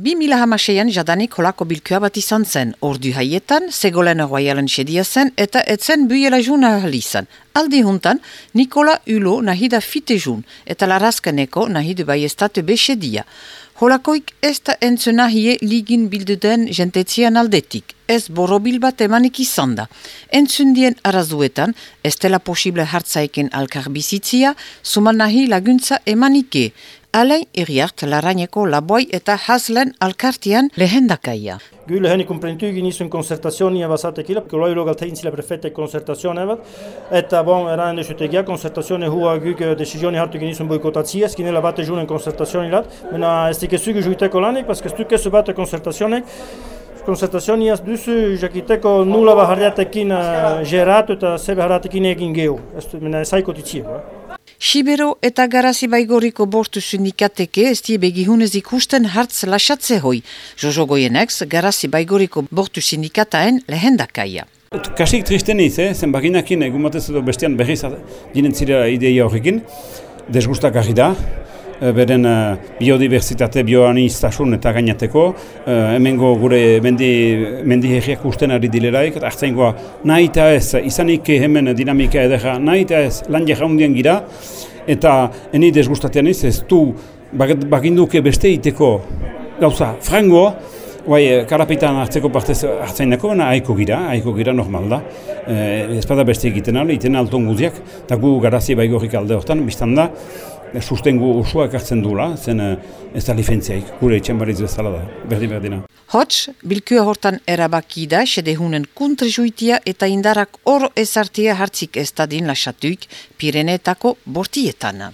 Bi mila hamaseian jadanik holako bilkua bat izan zen, ordu haietan, segolen royalen sedia zen, eta etzen buiela jun ahal izan. Aldi juntan, Nikola Ulo nahi da fite jun, eta larazkaneko nahi du bai estatu besedia. Holakoik ez da entzuna hie ligin bilduden jentetzian aldetik, ez borobil bat emanik izan da. Entzundien arazuetan, ez dela posible hartzaiken alkar bizitzia, suman nahi laguntza emanike, Alain Iriart laraineko laboi eta haslen alkartian lehendakaia. Kyllä heni comprentugi nisun concertazioni avasatekila, que loiro galtaintsila prefette concertazione bat, eta bon eran de sutegia concertazione hua guk decisioni hartu nisun boikotatsia, skinela bate junen concertazioni lat, mena estike sugu juiteko lanik, paske stuke su bate concertazione, konzertazioniaz duzu jakiteko nula baharriatekin uh, geratu eta zebe harratekin egin gehu. Ez du, mena ezaiko Sibero eta Garazi Baigoriko bortu sindikateke ez die begihunez ikusten hartz lasatze hoi. Jojo Goienex, Garazi Baigoriko bortu sindikataen lehendakaia. Kasik tristen niz, eh? zen baginakin egun batez edo bestean berriz ginen zira ideia horrekin, desgustak da, Eh, beren uh, biodibertsitate bioaniztasun eta gainateko. Uh, hemengo gure mendi, mendi herriak usten ari dileraik, eta hartzaingoa nahi eta ez, izanik hemen dinamika edera, nahi eta ez, lan jaundien gira, eta eni desgustatean ez, ez du baginduke beste iteko gauza frango, Bai, karapitan hartzeko partez hartzainako, baina aiko gira, aiko gira normal da. E, ez bada beste egiten ala, iten alton guziak, eta gu garazi baigorrik alde hortan, biztan da, sustengu osoa ekartzen dula, zen eh, ez da lifentziaik, gure etxen bariz bezala da, berdin berdina. Hots, bilkua hortan erabaki da, sedehunen kontrajuitia eta indarak oro ezartia hartzik ez da din lasatuik Pirenetako bortietan.